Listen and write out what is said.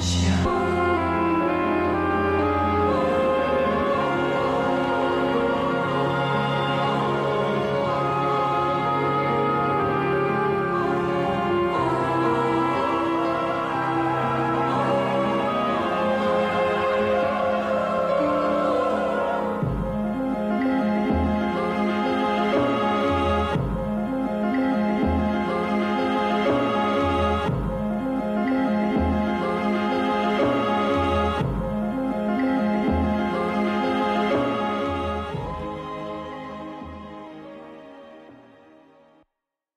Yeah.